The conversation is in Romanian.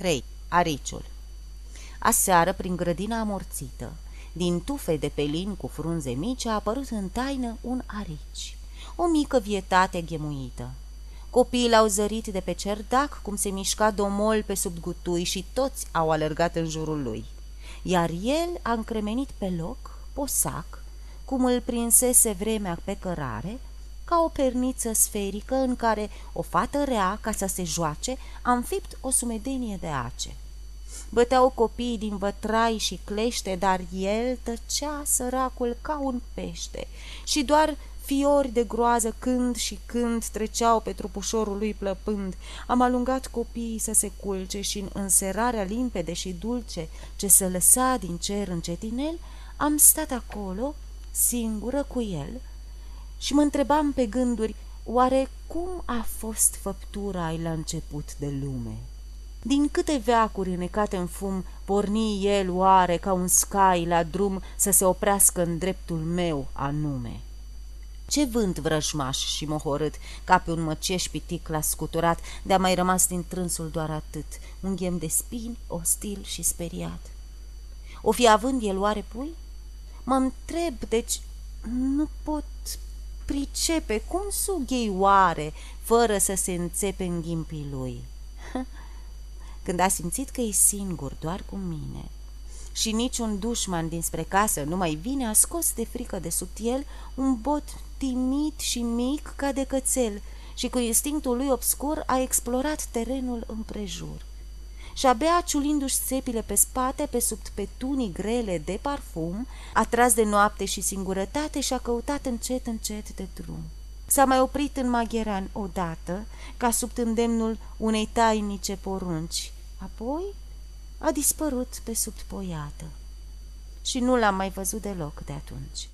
3. Ariciul Aseară, prin grădina amorțită, din tufe de pelin cu frunze mici a apărut în taină un arici, o mică vietate ghemuită. Copiii l-au zărit de pe cerdac cum se mișca domol pe sub gutui și toți au alergat în jurul lui. Iar el a încremenit pe loc, posac, cum îl prinsese vremea pe cărare, ca o perniță sferică în care o fată rea, ca să se joace, a înfipt o sumedenie de ace. Băteau copiii din vătrai și clește, dar el tăcea săracul ca un pește și doar fiori de groază când și când treceau pe trupușorul lui plăpând. Am alungat copiii să se culce și în înserarea limpede și dulce ce se lăsa din cer încetinel, am stat acolo, singură cu el, și mă întrebam pe gânduri, oare cum a fost făptura ai la început de lume? Din câte veacuri înecate în fum, porni el oare ca un scai la drum să se oprească în dreptul meu anume? Ce vânt vrăjmaș și mohorât, ca pe un măceș pitic la scuturat, de-a mai rămas din trânsul doar atât, un ghem de spini, ostil și speriat. O fi având el oare pui? Mă întreb, deci nu pot pricepe cum sughei oare, fără să se înțepe în ghimpii lui. Când a simțit că e singur, doar cu mine, și niciun dușman dinspre casă nu mai vine, a scos de frică de sub el un bot timid și mic ca de cățel și cu instinctul lui obscur a explorat terenul împrejur. Și abia ciulindu-și țepile pe spate, pe sub petunii grele de parfum, atras de noapte și singurătate și-a căutat încet, încet de drum. S-a mai oprit în Magheran odată, ca sub îndemnul unei tainice porunci. Apoi a dispărut pe sub poiată și nu l-am mai văzut deloc de atunci.